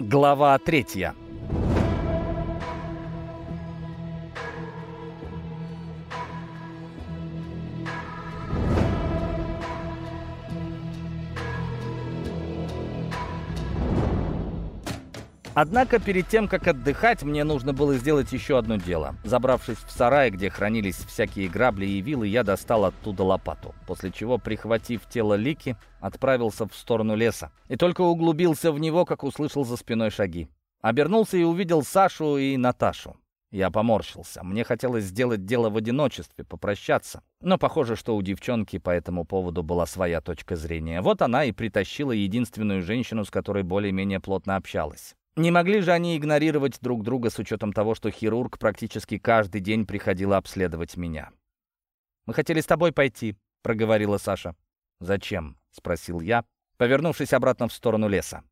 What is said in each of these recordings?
Глава третья. Однако перед тем, как отдыхать, мне нужно было сделать еще одно дело. Забравшись в сарай, где хранились всякие грабли и вилы, я достал оттуда лопату, после чего, прихватив тело Лики, отправился в сторону леса. И только углубился в него, как услышал за спиной шаги. Обернулся и увидел Сашу и Наташу. Я поморщился. Мне хотелось сделать дело в одиночестве, попрощаться. Но похоже, что у девчонки по этому поводу была своя точка зрения. Вот она и притащила единственную женщину, с которой более-менее плотно общалась. Не могли же они игнорировать друг друга с учетом того, что хирург практически каждый день приходил обследовать меня. «Мы хотели с тобой пойти», — проговорила Саша. «Зачем?» — спросил я, повернувшись обратно в сторону леса.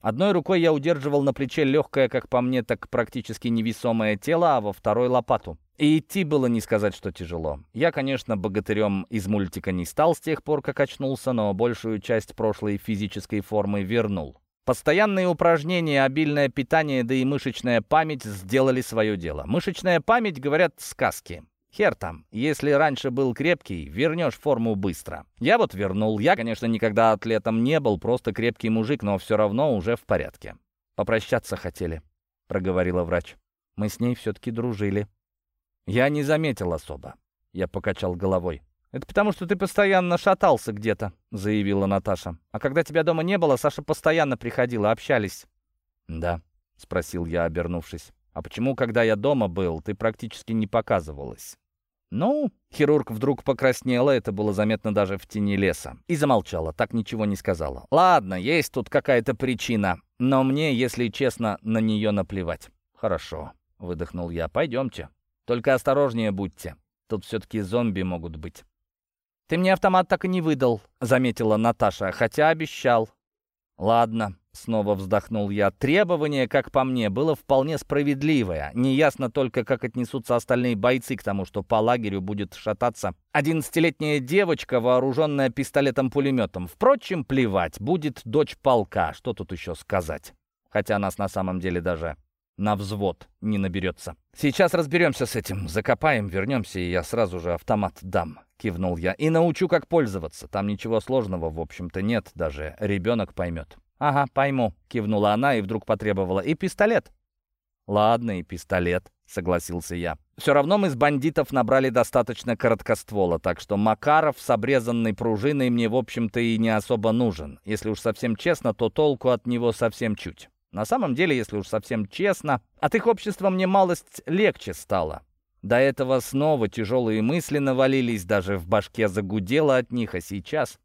Одной рукой я удерживал на плече легкое, как по мне, так практически невесомое тело, а во второй — лопату. И идти было не сказать, что тяжело. Я, конечно, богатырем из мультика не стал с тех пор, как очнулся, но большую часть прошлой физической формы вернул. Постоянные упражнения, обильное питание, да и мышечная память сделали свое дело. Мышечная память, говорят, сказки. Хер там, если раньше был крепкий, вернешь форму быстро. Я вот вернул. Я, конечно, никогда атлетом не был, просто крепкий мужик, но все равно уже в порядке. «Попрощаться хотели», — проговорила врач. «Мы с ней все-таки дружили». «Я не заметил особо», — я покачал головой. «Это потому, что ты постоянно шатался где-то», — заявила Наташа. «А когда тебя дома не было, Саша постоянно приходила, общались». «Да», — спросил я, обернувшись. «А почему, когда я дома был, ты практически не показывалась?» «Ну...» — хирург вдруг покраснела, это было заметно даже в тени леса. И замолчала, так ничего не сказала. «Ладно, есть тут какая-то причина, но мне, если честно, на нее наплевать». «Хорошо», — выдохнул я, — «пойдемте. Только осторожнее будьте. Тут все-таки зомби могут быть». «Ты мне автомат так и не выдал», — заметила Наташа, хотя обещал. «Ладно», — снова вздохнул я. «Требование, как по мне, было вполне справедливое. Неясно только, как отнесутся остальные бойцы к тому, что по лагерю будет шататься одиннадцатилетняя девочка, вооруженная пистолетом-пулеметом. Впрочем, плевать, будет дочь полка, что тут еще сказать. Хотя нас на самом деле даже на взвод не наберется. Сейчас разберемся с этим, закопаем, вернемся, и я сразу же автомат дам». — кивнул я, — «и научу, как пользоваться. Там ничего сложного, в общем-то, нет, даже ребенок поймет». «Ага, пойму», — кивнула она и вдруг потребовала. «И пистолет?» «Ладно, и пистолет», — согласился я. «Все равно мы с бандитов набрали достаточно короткоствола, так что Макаров с обрезанной пружиной мне, в общем-то, и не особо нужен. Если уж совсем честно, то толку от него совсем чуть. На самом деле, если уж совсем честно, от их общества мне малость легче стало. До этого снова тяжелые мысли навалились, даже в башке загудело от них, а сейчас...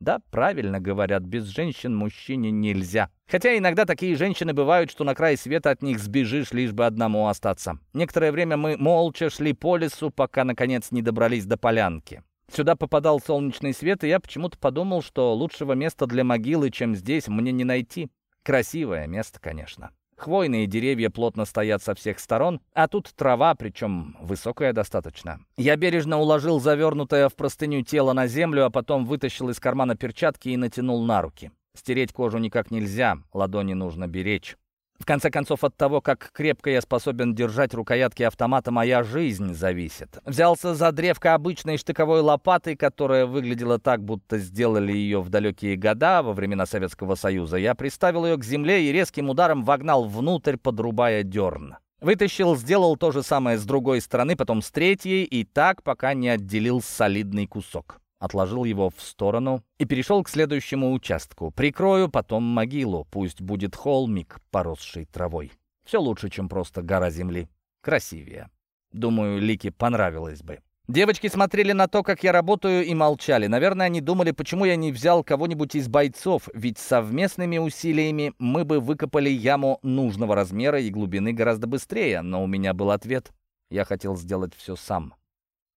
Да, правильно говорят, без женщин мужчине нельзя. Хотя иногда такие женщины бывают, что на край света от них сбежишь, лишь бы одному остаться. Некоторое время мы молча шли по лесу, пока, наконец, не добрались до полянки. Сюда попадал солнечный свет, и я почему-то подумал, что лучшего места для могилы, чем здесь, мне не найти. Красивое место, конечно. Хвойные деревья плотно стоят со всех сторон, а тут трава, причем высокая достаточно. Я бережно уложил завернутое в простыню тело на землю, а потом вытащил из кармана перчатки и натянул на руки. Стереть кожу никак нельзя, ладони нужно беречь. В конце концов, от того, как крепко я способен держать рукоятки автомата, моя жизнь зависит. Взялся за древко обычной штыковой лопаты, которая выглядела так, будто сделали ее в далекие года, во времена Советского Союза. Я приставил ее к земле и резким ударом вогнал внутрь, подрубая дерн. Вытащил, сделал то же самое с другой стороны, потом с третьей, и так, пока не отделил солидный кусок отложил его в сторону и перешел к следующему участку. Прикрою потом могилу, пусть будет холмик, поросший травой. Все лучше, чем просто гора земли. Красивее. Думаю, Лике понравилось бы. Девочки смотрели на то, как я работаю, и молчали. Наверное, они думали, почему я не взял кого-нибудь из бойцов, ведь совместными усилиями мы бы выкопали яму нужного размера и глубины гораздо быстрее. Но у меня был ответ. Я хотел сделать все сам.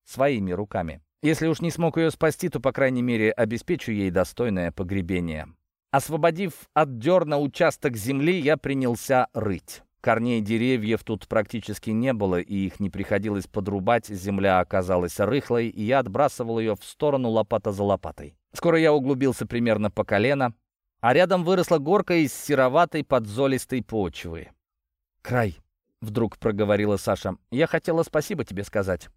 Своими руками. Если уж не смог ее спасти, то, по крайней мере, обеспечу ей достойное погребение. Освободив от дерна участок земли, я принялся рыть. Корней деревьев тут практически не было, и их не приходилось подрубать, земля оказалась рыхлой, и я отбрасывал ее в сторону лопата за лопатой. Скоро я углубился примерно по колено, а рядом выросла горка из сероватой подзолистой почвы. «Край», — вдруг проговорила Саша, — «я хотела спасибо тебе сказать».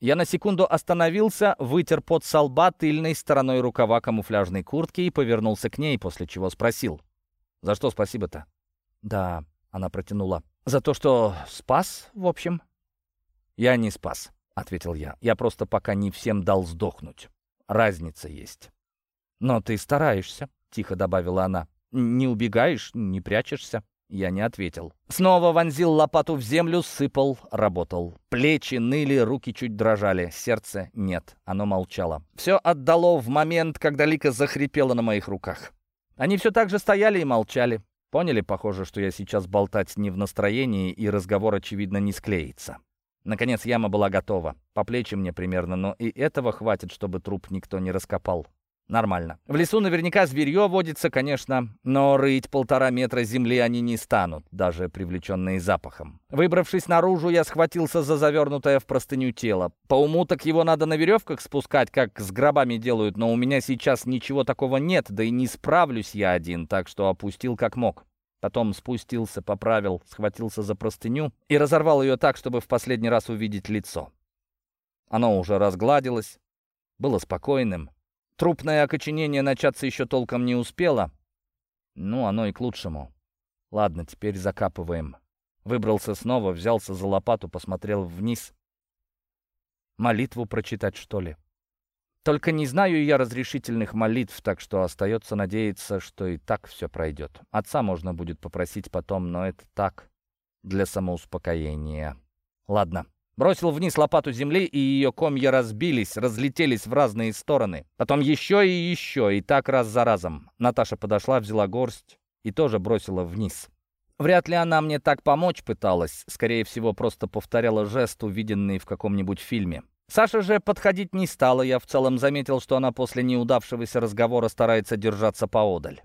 Я на секунду остановился, вытер пот со лба тыльной стороной рукава камуфляжной куртки и повернулся к ней, после чего спросил. «За что спасибо-то?» «Да», — она протянула. «За то, что спас, в общем». «Я не спас», — ответил я. «Я просто пока не всем дал сдохнуть. Разница есть». «Но ты стараешься», — тихо добавила она. «Не убегаешь, не прячешься». Я не ответил. Снова вонзил лопату в землю, сыпал, работал. Плечи ныли, руки чуть дрожали. Сердце нет, оно молчало. Все отдало в момент, когда Лика захрипела на моих руках. Они все так же стояли и молчали. Поняли, похоже, что я сейчас болтать не в настроении, и разговор, очевидно, не склеится. Наконец яма была готова. По плечи мне примерно, но и этого хватит, чтобы труп никто не раскопал. Нормально. В лесу наверняка зверье водится, конечно, но рыть полтора метра земли они не станут, даже привлеченные запахом. Выбравшись наружу, я схватился за завернутое в простыню тело. По уму так его надо на веревках спускать, как с гробами делают, но у меня сейчас ничего такого нет, да и не справлюсь я один, так что опустил как мог. Потом спустился, поправил, схватился за простыню и разорвал ее так, чтобы в последний раз увидеть лицо. Оно уже разгладилось, было спокойным, Трупное окоченение начаться еще толком не успело. Ну, оно и к лучшему. Ладно, теперь закапываем. Выбрался снова, взялся за лопату, посмотрел вниз. Молитву прочитать, что ли? Только не знаю я разрешительных молитв, так что остается надеяться, что и так все пройдет. Отца можно будет попросить потом, но это так, для самоуспокоения. Ладно. Бросил вниз лопату земли, и ее комья разбились, разлетелись в разные стороны. Потом еще и еще, и так раз за разом. Наташа подошла, взяла горсть и тоже бросила вниз. Вряд ли она мне так помочь пыталась. Скорее всего, просто повторяла жест, увиденный в каком-нибудь фильме. Саша же подходить не стала. Я в целом заметил, что она после неудавшегося разговора старается держаться поодаль.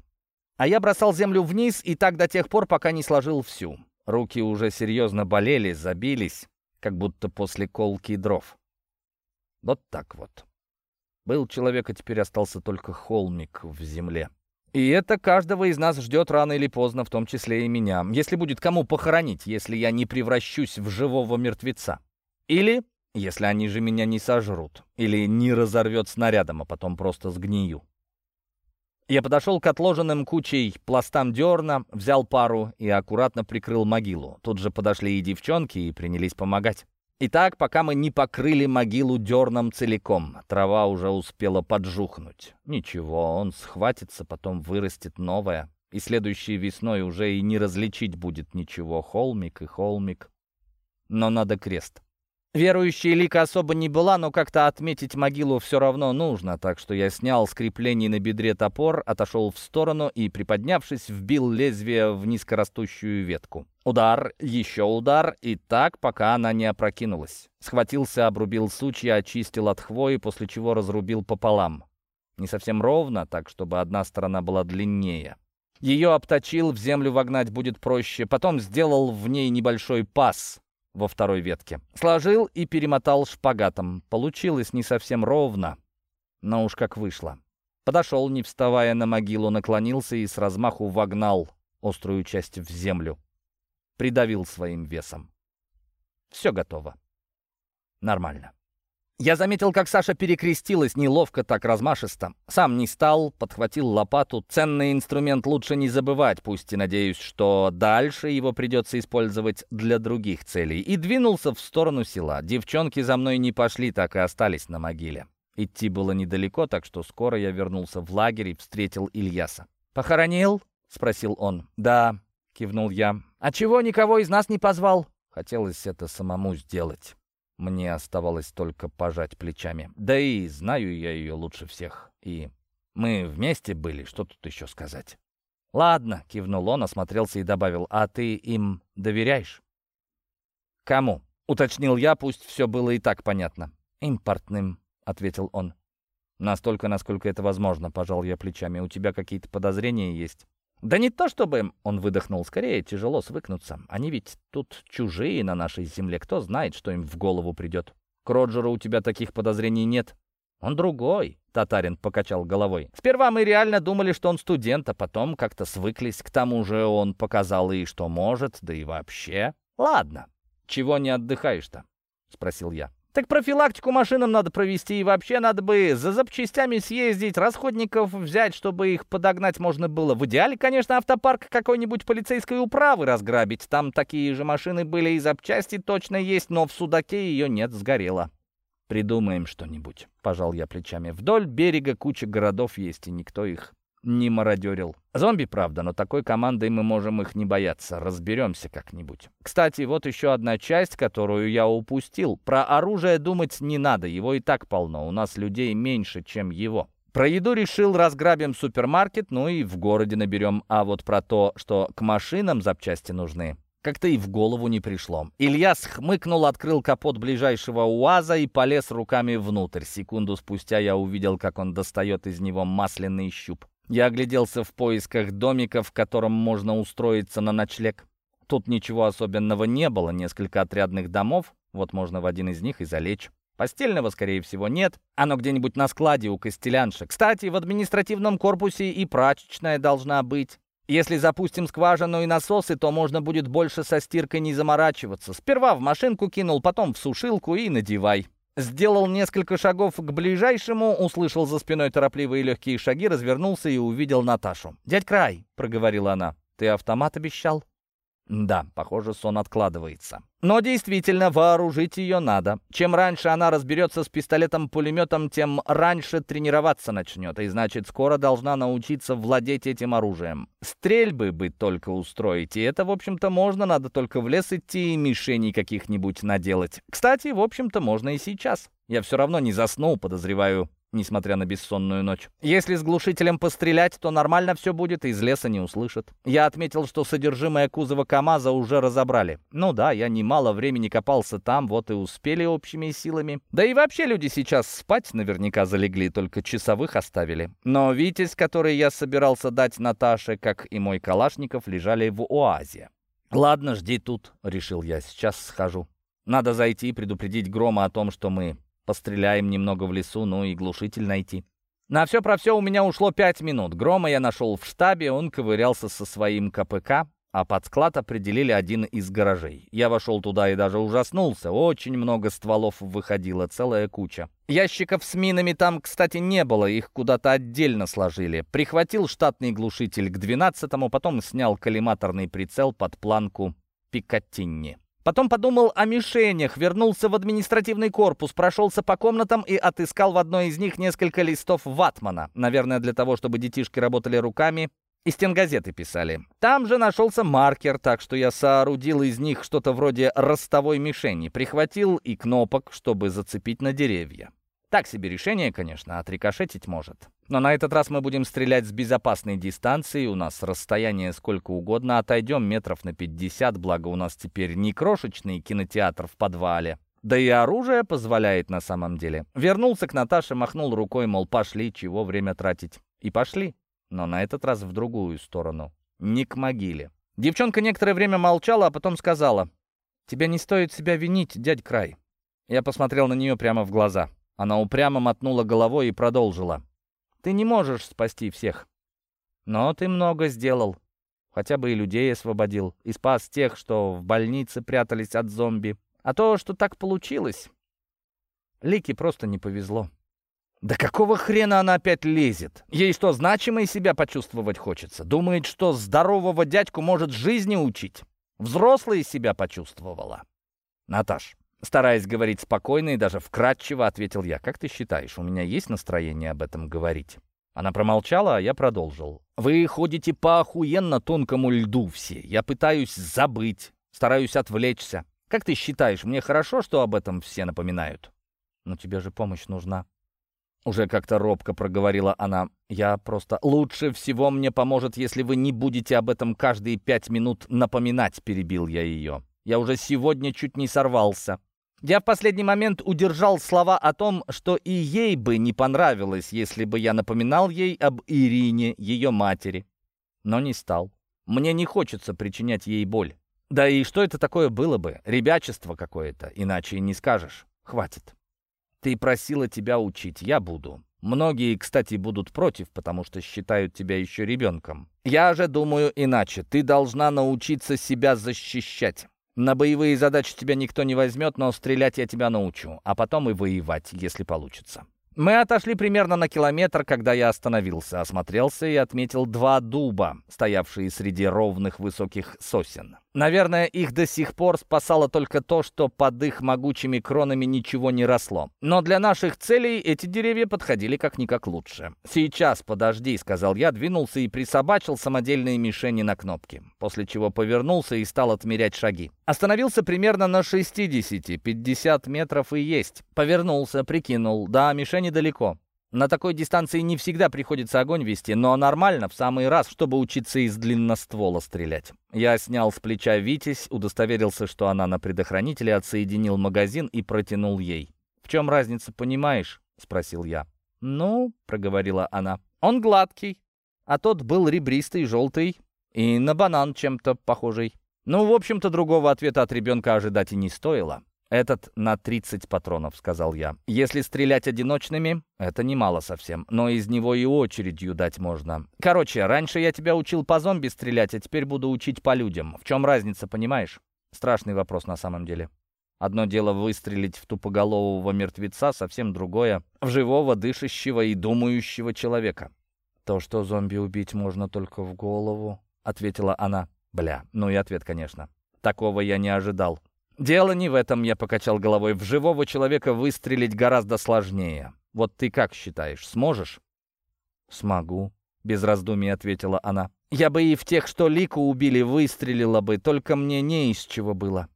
А я бросал землю вниз и так до тех пор, пока не сложил всю. Руки уже серьезно болели, забились как будто после колки дров. Вот так вот. Был человек, а теперь остался только холмик в земле. И это каждого из нас ждет рано или поздно, в том числе и меня. Если будет кому похоронить, если я не превращусь в живого мертвеца. Или, если они же меня не сожрут. Или не разорвет снарядом, а потом просто сгнию. Я подошел к отложенным кучей пластам дерна, взял пару и аккуратно прикрыл могилу. Тут же подошли и девчонки и принялись помогать. И так, пока мы не покрыли могилу дерном целиком, трава уже успела поджухнуть. Ничего, он схватится, потом вырастет новая. И следующей весной уже и не различить будет ничего. Холмик и холмик. Но надо крест. Верующей Лика особо не была, но как-то отметить могилу все равно нужно, так что я снял с креплений на бедре топор, отошел в сторону и, приподнявшись, вбил лезвие в низкорастущую ветку. Удар, еще удар, и так, пока она не опрокинулась. Схватился, обрубил сучья, очистил от хвои, после чего разрубил пополам. Не совсем ровно, так, чтобы одна сторона была длиннее. Ее обточил, в землю вогнать будет проще, потом сделал в ней небольшой паз — во второй ветке. Сложил и перемотал шпагатом. Получилось не совсем ровно, но уж как вышло. Подошел, не вставая на могилу, наклонился и с размаху вогнал острую часть в землю. Придавил своим весом. Все готово. Нормально. Я заметил, как Саша перекрестилась неловко, так размашисто. Сам не стал, подхватил лопату. Ценный инструмент лучше не забывать, пусть и надеюсь, что дальше его придется использовать для других целей. И двинулся в сторону села. Девчонки за мной не пошли, так и остались на могиле. Идти было недалеко, так что скоро я вернулся в лагерь и встретил Ильяса. «Похоронил?» — спросил он. «Да», — кивнул я. «А чего никого из нас не позвал?» Хотелось это самому сделать. Мне оставалось только пожать плечами. Да и знаю я ее лучше всех. И мы вместе были, что тут еще сказать. «Ладно», — кивнул он, осмотрелся и добавил, «а ты им доверяешь?» «Кому?» — уточнил я, пусть все было и так понятно. «Импортным», — ответил он. «Настолько, насколько это возможно», — пожал я плечами. «У тебя какие-то подозрения есть?» «Да не то чтобы...» — он выдохнул. «Скорее, тяжело свыкнуться. Они ведь тут чужие на нашей земле. Кто знает, что им в голову придет. К Роджеру у тебя таких подозрений нет?» Он другой. Татарин покачал головой. «Сперва мы реально думали, что он студент, а потом как-то свыклись. К тому же он показал и что может, да и вообще. Ладно, чего не отдыхаешь-то?» — спросил я. «Так профилактику машинам надо провести, и вообще надо бы за запчастями съездить, расходников взять, чтобы их подогнать можно было. В идеале, конечно, автопарк какой-нибудь полицейской управы разграбить. Там такие же машины были и запчасти точно есть, но в Судаке ее нет, сгорело». «Придумаем что-нибудь», — пожал я плечами. «Вдоль берега куча городов есть, и никто их не мародерил. Зомби, правда, но такой командой мы можем их не бояться. Разберемся как-нибудь. Кстати, вот еще одна часть, которую я упустил. Про оружие думать не надо, его и так полно. У нас людей меньше, чем его. Про еду решил, разграбим супермаркет, ну и в городе наберем. А вот про то, что к машинам запчасти нужны, как-то и в голову не пришло. Ильяс хмыкнул, открыл капот ближайшего УАЗа и полез руками внутрь. Секунду спустя я увидел, как он достает из него масляный щуп. Я огляделся в поисках домика, в котором можно устроиться на ночлег. Тут ничего особенного не было, несколько отрядных домов, вот можно в один из них и залечь. Постельного, скорее всего, нет. Оно где-нибудь на складе у костелянши. Кстати, в административном корпусе и прачечная должна быть. Если запустим скважину и насосы, то можно будет больше со стиркой не заморачиваться. Сперва в машинку кинул, потом в сушилку и надевай. Сделал несколько шагов к ближайшему, услышал за спиной торопливые легкие шаги, развернулся и увидел Наташу. «Дядь Край», — проговорила она, — «ты автомат обещал?» Да, похоже, сон откладывается. Но действительно, вооружить ее надо. Чем раньше она разберется с пистолетом-пулеметом, тем раньше тренироваться начнет. И значит, скоро должна научиться владеть этим оружием. Стрельбы бы только устроить. И это, в общем-то, можно. Надо только в лес идти и мишеней каких-нибудь наделать. Кстати, в общем-то, можно и сейчас. Я все равно не засну, подозреваю несмотря на бессонную ночь. Если с глушителем пострелять, то нормально все будет, и из леса не услышат. Я отметил, что содержимое кузова КамАЗа уже разобрали. Ну да, я немало времени копался там, вот и успели общими силами. Да и вообще люди сейчас спать наверняка залегли, только часовых оставили. Но Витязь, который я собирался дать Наташе, как и мой Калашников, лежали в УАЗе. «Ладно, жди тут», — решил я, — «сейчас схожу». Надо зайти и предупредить Грома о том, что мы Постреляем немного в лесу, ну и глушитель найти. На все про все у меня ушло пять минут. Грома я нашел в штабе, он ковырялся со своим КПК, а под склад определили один из гаражей. Я вошел туда и даже ужаснулся. Очень много стволов выходило, целая куча. Ящиков с минами там, кстати, не было, их куда-то отдельно сложили. Прихватил штатный глушитель к 12-му, потом снял коллиматорный прицел под планку Пикатинни. Потом подумал о мишенях, вернулся в административный корпус, прошелся по комнатам и отыскал в одной из них несколько листов ватмана. Наверное, для того, чтобы детишки работали руками и стенгазеты писали. Там же нашелся маркер, так что я соорудил из них что-то вроде ростовой мишени, прихватил и кнопок, чтобы зацепить на деревья. Так себе решение, конечно, отрикошетить может. Но на этот раз мы будем стрелять с безопасной дистанции, у нас расстояние сколько угодно, отойдем метров на 50, благо у нас теперь не крошечный кинотеатр в подвале. Да и оружие позволяет на самом деле. Вернулся к Наташе, махнул рукой, мол, пошли, чего время тратить. И пошли, но на этот раз в другую сторону, не к могиле. Девчонка некоторое время молчала, а потом сказала, «Тебя не стоит себя винить, дядь Край». Я посмотрел на нее прямо в глаза. Она упрямо мотнула головой и продолжила. «Ты не можешь спасти всех. Но ты много сделал. Хотя бы и людей освободил. И спас тех, что в больнице прятались от зомби. А то, что так получилось... Лике просто не повезло. Да какого хрена она опять лезет? Ей что, значимой себя почувствовать хочется? Думает, что здорового дядьку может жизни учить? Взрослая себя почувствовала. Наташ, Стараясь говорить спокойно и даже вкратчиво, ответил я. «Как ты считаешь, у меня есть настроение об этом говорить?» Она промолчала, а я продолжил. «Вы ходите по охуенно тонкому льду все. Я пытаюсь забыть, стараюсь отвлечься. Как ты считаешь, мне хорошо, что об этом все напоминают?» «Но тебе же помощь нужна». Уже как-то робко проговорила она. «Я просто... Лучше всего мне поможет, если вы не будете об этом каждые пять минут напоминать», — перебил я ее. «Я уже сегодня чуть не сорвался. Я в последний момент удержал слова о том, что и ей бы не понравилось, если бы я напоминал ей об Ирине, ее матери. Но не стал. Мне не хочется причинять ей боль. Да и что это такое было бы? Ребячество какое-то, иначе и не скажешь. Хватит. Ты просила тебя учить, я буду. Многие, кстати, будут против, потому что считают тебя еще ребенком. Я же думаю иначе. Ты должна научиться себя защищать. На боевые задачи тебя никто не возьмет, но стрелять я тебя научу, а потом и воевать, если получится. Мы отошли примерно на километр, когда я остановился, осмотрелся и отметил два дуба, стоявшие среди ровных высоких сосен. Наверное, их до сих пор спасало только то, что под их могучими кронами ничего не росло. Но для наших целей эти деревья подходили как-никак лучше. «Сейчас, подожди», — сказал я, двинулся и присобачил самодельные мишени на кнопки, после чего повернулся и стал отмерять шаги. Остановился примерно на 60, 50 метров и есть. Повернулся, прикинул, да, мишени далеко. На такой дистанции не всегда приходится огонь вести, но нормально, в самый раз, чтобы учиться из длинноствола стрелять. Я снял с плеча «Витязь», удостоверился, что она на предохранителе, отсоединил магазин и протянул ей. «В чем разница, понимаешь?» — спросил я. «Ну», — проговорила она, — «он гладкий, а тот был ребристый, желтый и на банан чем-то похожий». Ну, в общем-то, другого ответа от ребенка ожидать и не стоило. «Этот на 30 патронов», — сказал я. «Если стрелять одиночными, это немало совсем, но из него и очередью дать можно. Короче, раньше я тебя учил по зомби стрелять, а теперь буду учить по людям. В чем разница, понимаешь?» Страшный вопрос на самом деле. Одно дело выстрелить в тупоголового мертвеца, совсем другое — в живого, дышащего и думающего человека. «То, что зомби убить можно только в голову», — ответила она. «Бля, ну и ответ, конечно. Такого я не ожидал». «Дело не в этом», — я покачал головой. «В живого человека выстрелить гораздо сложнее. Вот ты как считаешь, сможешь?» «Смогу», — без раздумий ответила она. «Я бы и в тех, что Лику убили, выстрелила бы, только мне не из чего было».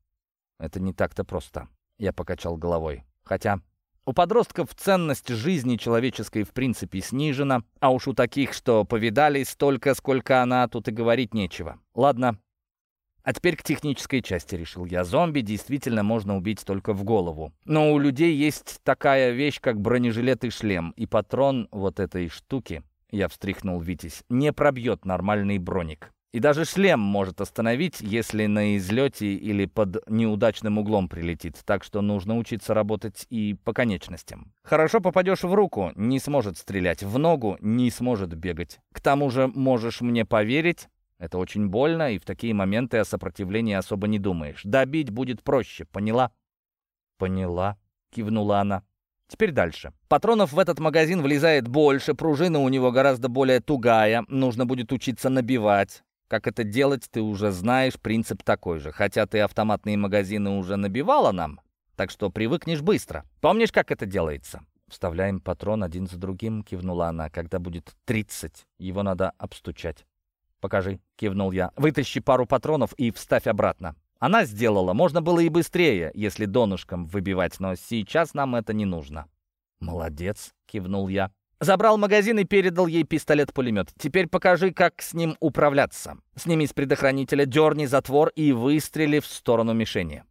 «Это не так-то просто», — я покачал головой. «Хотя у подростков ценность жизни человеческой в принципе снижена, а уж у таких, что повидали столько, сколько она, тут и говорить нечего. Ладно, а теперь к технической части, решил я. Зомби действительно можно убить только в голову. Но у людей есть такая вещь, как бронежилет и шлем. И патрон вот этой штуки, я встряхнул Витязь, не пробьет нормальный броник. И даже шлем может остановить, если на излете или под неудачным углом прилетит. Так что нужно учиться работать и по конечностям. Хорошо попадешь в руку, не сможет стрелять. В ногу не сможет бегать. К тому же, можешь мне поверить, это очень больно, и в такие моменты о сопротивлении особо не думаешь. Добить будет проще, поняла? Поняла, кивнула она. Теперь дальше. Патронов в этот магазин влезает больше, пружина у него гораздо более тугая, нужно будет учиться набивать. Как это делать, ты уже знаешь, принцип такой же. Хотя ты автоматные магазины уже набивала нам, так что привыкнешь быстро. Помнишь, как это делается? Вставляем патрон один за другим, кивнула она. Когда будет 30, его надо обстучать. «Покажи», — кивнул я. «Вытащи пару патронов и вставь обратно». Она сделала. Можно было и быстрее, если донышком выбивать, но сейчас нам это не нужно. «Молодец», — кивнул я. Забрал магазин и передал ей пистолет-пулемет. «Теперь покажи, как с ним управляться. Сними с предохранителя, дерни затвор и выстрели в сторону мишени».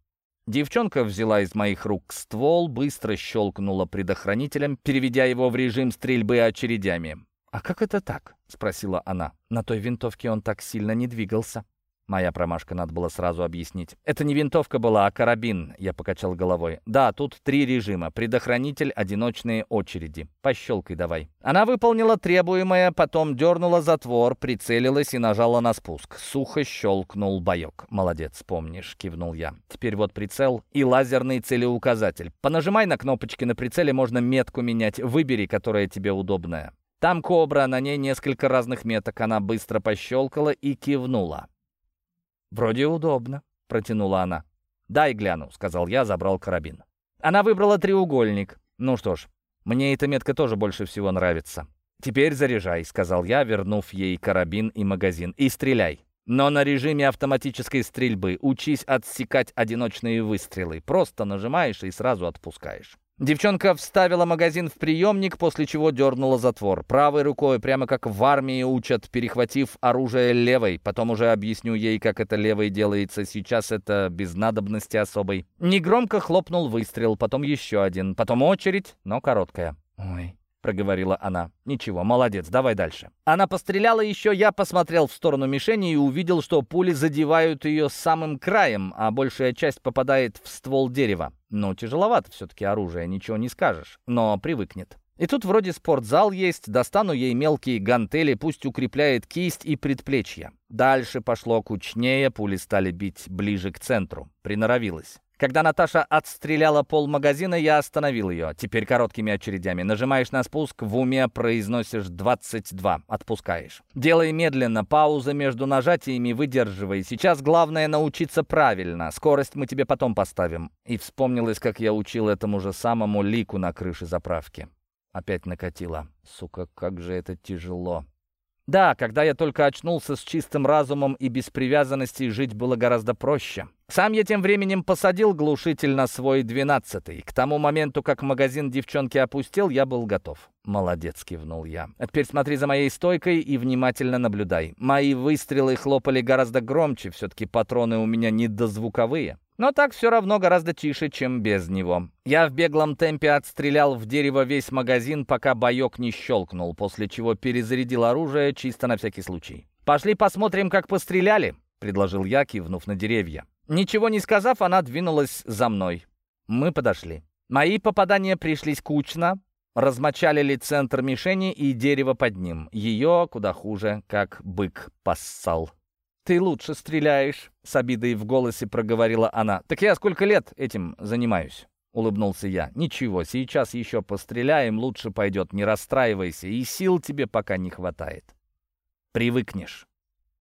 Девчонка взяла из моих рук ствол, быстро щелкнула предохранителем, переведя его в режим стрельбы очередями. «А как это так?» — спросила она. «На той винтовке он так сильно не двигался». Моя промашка надо было сразу объяснить. «Это не винтовка была, а карабин», — я покачал головой. «Да, тут три режима. Предохранитель, одиночные очереди. Пощелкай давай». Она выполнила требуемое, потом дернула затвор, прицелилась и нажала на спуск. Сухо щелкнул боек. «Молодец, помнишь», — кивнул я. «Теперь вот прицел и лазерный целеуказатель. Понажимай на кнопочки на прицеле, можно метку менять. Выбери, которая тебе удобная». Там кобра, на ней несколько разных меток. Она быстро пощелкала и кивнула. «Вроде удобно», — протянула она. «Дай гляну», — сказал я, забрал карабин. Она выбрала треугольник. Ну что ж, мне эта метка тоже больше всего нравится. «Теперь заряжай», — сказал я, вернув ей карабин и магазин. «И стреляй. Но на режиме автоматической стрельбы. Учись отсекать одиночные выстрелы. Просто нажимаешь и сразу отпускаешь». Девчонка вставила магазин в приемник, после чего дернула затвор. Правой рукой, прямо как в армии учат, перехватив оружие левой. Потом уже объясню ей, как это левой делается. Сейчас это без надобности особой. Негромко хлопнул выстрел, потом еще один. Потом очередь, но короткая. «Ой, проговорила она. «Ничего, молодец, давай дальше». Она постреляла еще, я посмотрел в сторону мишени и увидел, что пули задевают ее самым краем, а большая часть попадает в ствол дерева. Ну, тяжеловато все-таки оружие, ничего не скажешь, но привыкнет. И тут вроде спортзал есть, достану ей мелкие гантели, пусть укрепляет кисть и предплечья. Дальше пошло кучнее, пули стали бить ближе к центру. Приноровилась. Когда Наташа отстреляла пол магазина, я остановил ее. Теперь короткими очередями. Нажимаешь на спуск, в уме произносишь 22, отпускаешь. Делай медленно, пауза между нажатиями выдерживай. Сейчас главное научиться правильно. Скорость мы тебе потом поставим. И вспомнилось, как я учил этому же самому лику на крыше заправки. Опять накатила. Сука, как же это тяжело. Да, когда я только очнулся с чистым разумом и без привязанностей, жить было гораздо проще. Сам я тем временем посадил глушитель на свой двенадцатый. К тому моменту, как магазин девчонки опустил, я был готов. «Молодец», — кивнул я. «А теперь смотри за моей стойкой и внимательно наблюдай. Мои выстрелы хлопали гораздо громче, все-таки патроны у меня недозвуковые. Но так все равно гораздо тише, чем без него. Я в беглом темпе отстрелял в дерево весь магазин, пока боек не щелкнул, после чего перезарядил оружие чисто на всякий случай. «Пошли посмотрим, как постреляли», — предложил я, кивнув на деревья. Ничего не сказав, она двинулась за мной. Мы подошли. Мои попадания пришлись кучно, размочалили центр мишени и дерево под ним. Ее куда хуже, как бык поссал. «Ты лучше стреляешь», — с обидой в голосе проговорила она. «Так я сколько лет этим занимаюсь?» — улыбнулся я. «Ничего, сейчас еще постреляем, лучше пойдет, не расстраивайся, и сил тебе пока не хватает. Привыкнешь».